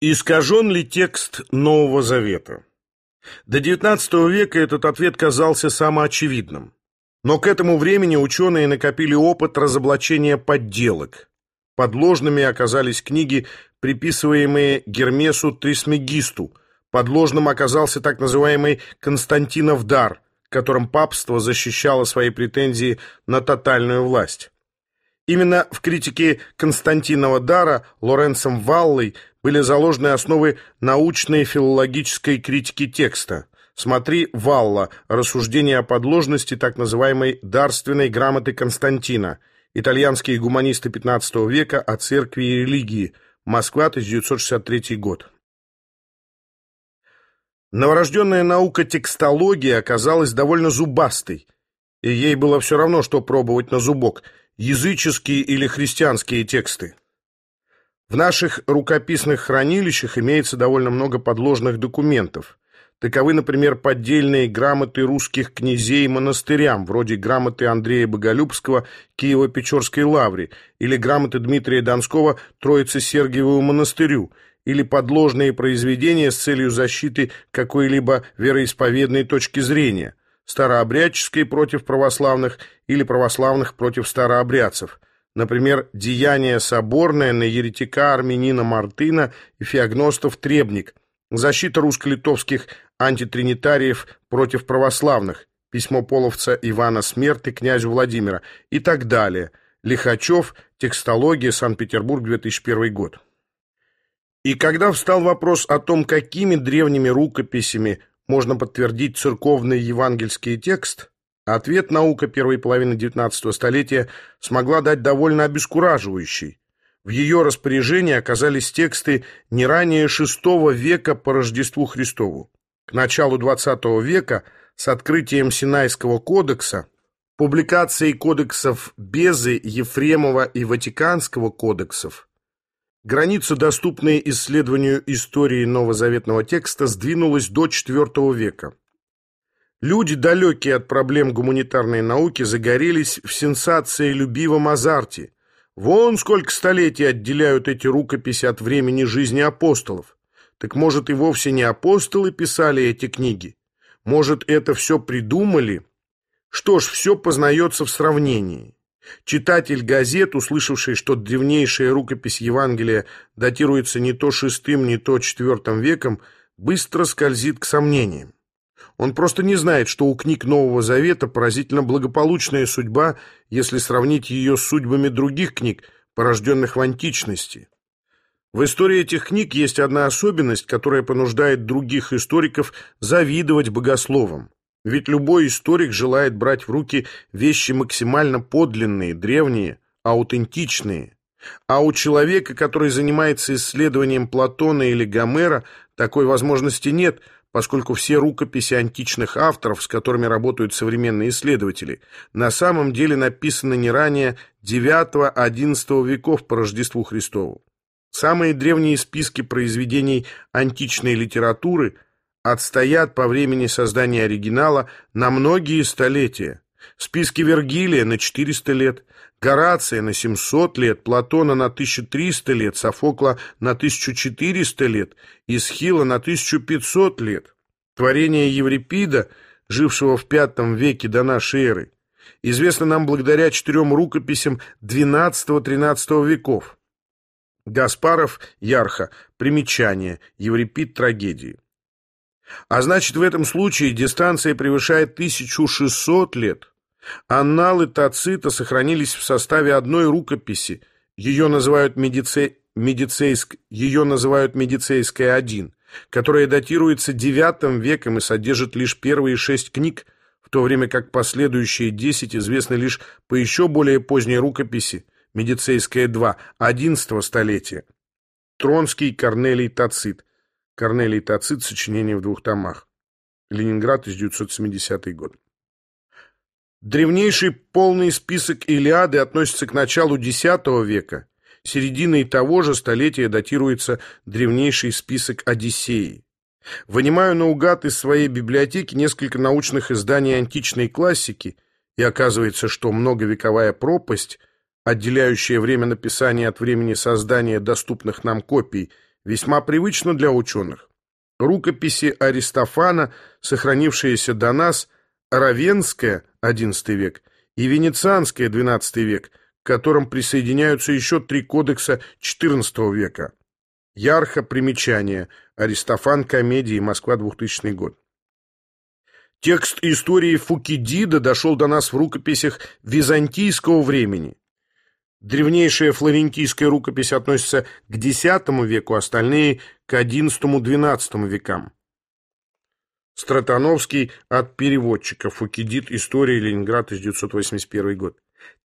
Искажен ли текст Нового Завета? До XIX века этот ответ казался самоочевидным. Но к этому времени ученые накопили опыт разоблачения подделок. Подложными оказались книги, приписываемые Гермесу Трисмегисту. Подложным оказался так называемый Константинов дар, которым папство защищало свои претензии на тотальную власть. Именно в критике Константинова дара Лоренцем Валлой были заложены основы научной филологической критики текста. Смотри Валла «Рассуждение о подложности так называемой дарственной грамоты Константина», итальянские гуманисты XV века о церкви и религии, Москва, 1963 год. Новорожденная наука текстология оказалась довольно зубастой, и ей было все равно, что пробовать на зубок – языческие или христианские тексты. В наших рукописных хранилищах имеется довольно много подложных документов. Таковы, например, поддельные грамоты русских князей монастырям, вроде грамоты Андрея Боголюбского Киево-Печорской лавре или грамоты Дмитрия Донского Троице-Сергиеву монастырю, или подложные произведения с целью защиты какой-либо вероисповедной точки зрения – старообрядческой против православных или православных против старообрядцев. Например, «Деяние соборное» на еретика армянина Мартына и феогностов Требник, защита русско-литовских антитринитариев против православных, письмо половца Ивана Смерты князю Владимира. И так далее. Лихачев, текстология, Санкт-Петербург, 2001 год. И когда встал вопрос о том, какими древними рукописями можно подтвердить церковный евангельский текст, ответ наука первой половины XIX столетия смогла дать довольно обескураживающий. В ее распоряжении оказались тексты не ранее VI века по Рождеству Христову. К началу XX века с открытием Синайского кодекса, публикацией кодексов Безы, Ефремова и Ватиканского кодексов, Граница, доступная исследованию истории новозаветного текста, сдвинулась до IV века. Люди, далекие от проблем гуманитарной науки, загорелись в сенсации любивом азарте. Вон сколько столетий отделяют эти рукописи от времени жизни апостолов. Так может и вовсе не апостолы писали эти книги? Может, это все придумали? Что ж, все познается в сравнении. Читатель газет, услышавший, что древнейшая рукопись Евангелия датируется не то шестым, не то четвертым веком, быстро скользит к сомнениям. Он просто не знает, что у книг Нового Завета поразительно благополучная судьба, если сравнить ее с судьбами других книг, порожденных в античности. В истории этих книг есть одна особенность, которая понуждает других историков завидовать богословам. Ведь любой историк желает брать в руки вещи максимально подлинные, древние, аутентичные. А у человека, который занимается исследованием Платона или Гомера, такой возможности нет, поскольку все рукописи античных авторов, с которыми работают современные исследователи, на самом деле написаны не ранее IX-XI веков по Рождеству Христову. Самые древние списки произведений античной литературы – отстоят по времени создания оригинала на многие столетия. Списки Вергилия на 400 лет, Горация на 700 лет, Платона на 1300 лет, Софокла на 1400 лет, Исхила на 1500 лет. Творение Еврипида, жившего в V веке до нашей эры, известно нам благодаря четырем рукописям XII-XIII веков. Гаспаров, Ярха, примечание, Еврипид, трагедии. А значит, в этом случае дистанция превышает 1600 лет. Анналы Тацита сохранились в составе одной рукописи. Ее называют, медице... медицейск... Ее называют «Медицейская-1», которая датируется IX веком и содержит лишь первые шесть книг, в то время как последующие десять известны лишь по еще более поздней рукописи «Медицейская-2» XI столетия. Тронский Корнелий Тацит – Корнелий Тацит, сочинение в двух томах. Ленинград, 1970 год. Древнейший полный список Илиады относится к началу X века. Серединой того же столетия датируется древнейший список Одиссеи. Вынимаю наугад из своей библиотеки несколько научных изданий античной классики, и оказывается, что многовековая пропасть, отделяющая время написания от времени создания доступных нам копий – весьма привычно для ученых. Рукописи Аристофана, сохранившиеся до нас, Равенская, XI век, и Венецианская, XII век, к которым присоединяются еще три кодекса XIV века. Ярхо примечание. Аристофан комедии. Москва, 2000 год. Текст истории Фукидида дошел до нас в рукописях византийского времени. Древнейшая флорентийская рукопись относится к X веку, остальные – к XI-XII векам. Стратановский от переводчика Фукидид. История. Ленинград, 1981 год.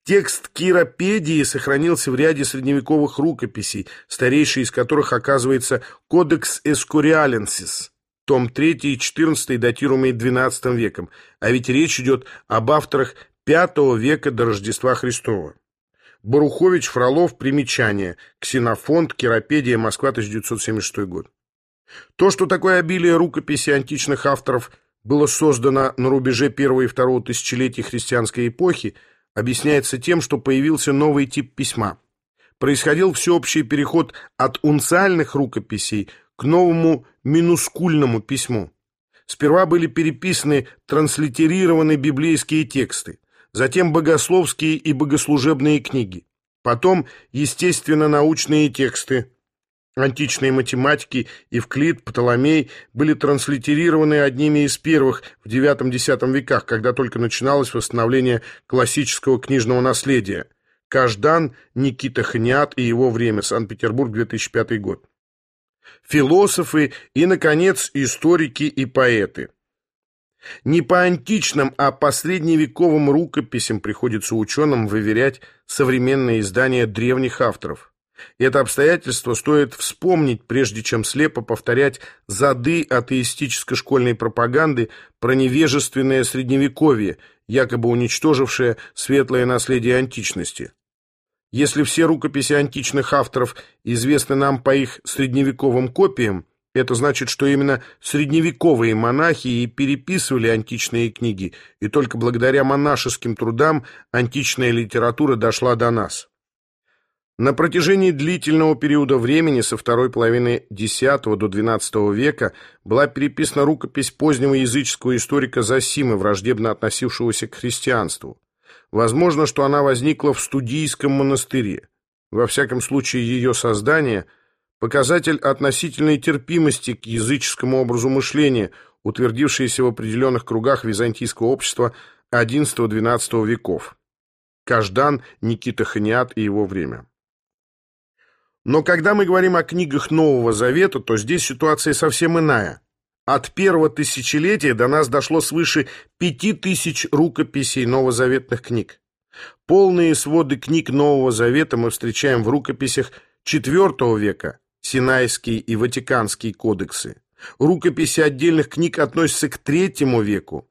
Текст Киропедии сохранился в ряде средневековых рукописей, старейший из которых оказывается Кодекс Эскуриаленсис, том 3 и 14, датируемый XII веком, а ведь речь идет об авторах V века до Рождества Христова. Барухович, Фролов, примечание, Ксенофонт, Киропедия, Москва, 1976 год. То, что такое обилие рукописей античных авторов было создано на рубеже первого и второго тысячелетий христианской эпохи, объясняется тем, что появился новый тип письма. Происходил всеобщий переход от унциальных рукописей к новому минускульному письму. Сперва были переписаны транслитерированы библейские тексты, затем богословские и богослужебные книги, потом естественно-научные тексты, Античные математики Евклид, Птоломей были транслитерированы одними из первых в IX-X веках, когда только начиналось восстановление классического книжного наследия. Каждан, Никита Ханиат и его время, Санкт-Петербург, 2005 год. Философы и, наконец, историки и поэты. Не по античным, а по средневековым рукописям приходится ученым выверять современные издания древних авторов. Это обстоятельство стоит вспомнить, прежде чем слепо повторять зады атеистической школьной пропаганды про невежественное средневековье, якобы уничтожившее светлое наследие античности. Если все рукописи античных авторов известны нам по их средневековым копиям, это значит, что именно средневековые монахи и переписывали античные книги, и только благодаря монашеским трудам античная литература дошла до нас. На протяжении длительного периода времени со второй половины X до XII века была переписана рукопись позднего языческого историка Зосимы, враждебно относившегося к христианству. Возможно, что она возникла в студийском монастыре. Во всяком случае, ее создание – показатель относительной терпимости к языческому образу мышления, утвердившейся в определенных кругах византийского общества XI-XII веков. Каждан, Никита Ханиат и его время. Но когда мы говорим о книгах Нового Завета, то здесь ситуация совсем иная. От первого тысячелетия до нас дошло свыше пяти тысяч рукописей новозаветных книг. Полные своды книг Нового Завета мы встречаем в рукописях IV века, Синайские и Ватиканские кодексы. Рукописи отдельных книг относятся к III веку,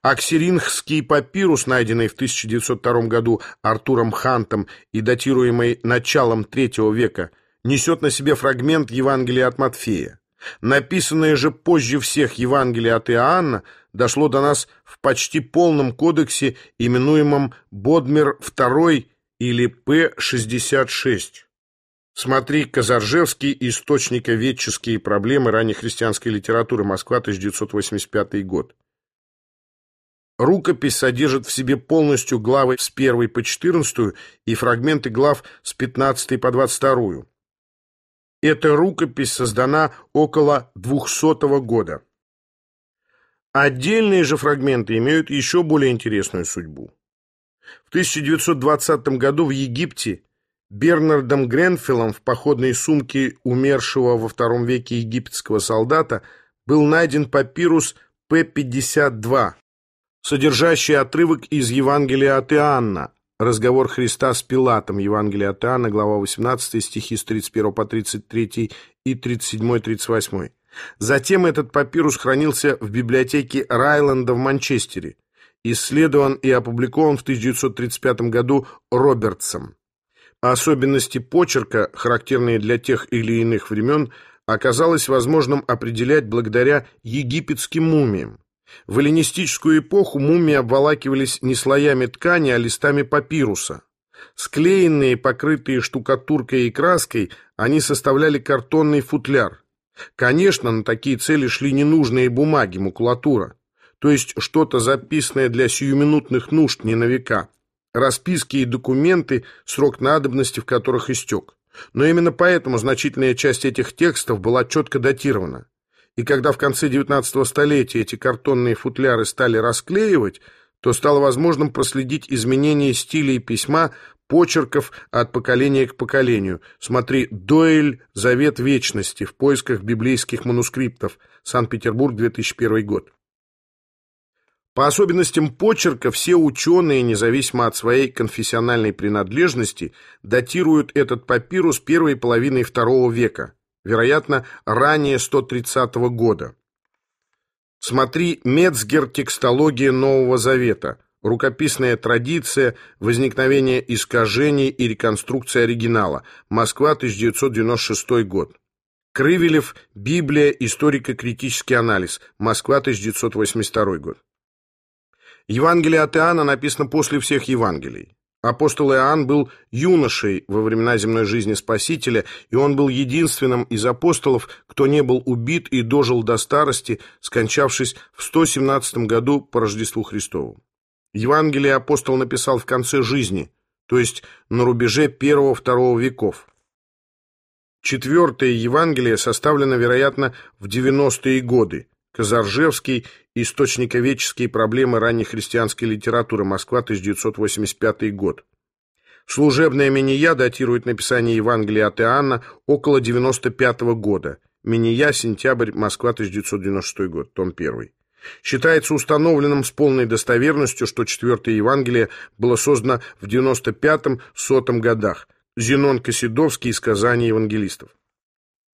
Аксирингский папирус, найденный в 1902 году Артуром Хантом и датируемый началом III века, несет на себе фрагмент Евангелия от Матфея. Написанное же позже всех Евангелия от Иоанна дошло до нас в почти полном кодексе, именуемом Бодмер II или П-66. Смотри Казаржевский «Источниковедческие проблемы раннехристианской литературы. Москва, 1985 год». Рукопись содержит в себе полностью главы с 1 по 14 и фрагменты глав с 15 по 22. Эта рукопись создана около 200 года. Отдельные же фрагменты имеют еще более интересную судьбу. В 1920 году в Египте Бернардом Гренфеллом в походной сумке умершего во II веке египетского солдата был найден папирус П-52, содержащий отрывок из Евангелия от Иоанна, разговор Христа с Пилатом, Евангелие от Иоанна, глава 18, стихи с 31 по 33 и 37-38. Затем этот папирус хранился в библиотеке Райленда в Манчестере, исследован и опубликован в 1935 году Робертсом. Особенности почерка, характерные для тех или иных времен, оказалось возможным определять благодаря египетским мумиям. В эллинистическую эпоху мумии обволакивались не слоями ткани, а листами папируса. Склеенные, покрытые штукатуркой и краской, они составляли картонный футляр. Конечно, на такие цели шли ненужные бумаги, макулатура, то есть что-то записанное для сиюминутных нужд не на века, расписки и документы, срок надобности в которых истек. Но именно поэтому значительная часть этих текстов была четко датирована. И когда в конце XIX столетия эти картонные футляры стали расклеивать, то стало возможным проследить изменения стилей письма, почерков от поколения к поколению. Смотри «Дойль. Завет вечности» в поисках библейских манускриптов. Санкт-Петербург, 2001 год. По особенностям почерка все ученые, независимо от своей конфессиональной принадлежности, датируют этот папирус первой половиной II века, вероятно, ранее 130 года. Смотри Мецгер «Текстология Нового Завета», рукописная традиция, возникновение искажений и реконструкция оригинала, Москва, 1996 год. Крывелев «Библия. Историко-критический анализ», Москва, 1982 год. Евангелие от Иоанна написано после всех Евангелий. Апостол Иоанн был юношей во времена земной жизни Спасителя, и он был единственным из апостолов, кто не был убит и дожил до старости, скончавшись в 117 году по Рождеству Христову. Евангелие апостол написал в конце жизни, то есть на рубеже первого-второго веков. Четвертое Евангелие составлено, вероятно, в 90-е годы, Казаржевский, Источниковедческие проблемы ранней христианской литературы, Москва, 1985 год. Служебная Миния датирует написание Евангелия от Иоанна около 95 -го года. Миния, сентябрь, Москва, 1996 год, том 1. Считается установленным с полной достоверностью, что четвертое Евангелие было создано в 95-100 годах. Зенон Косидовский из Казани евангелистов.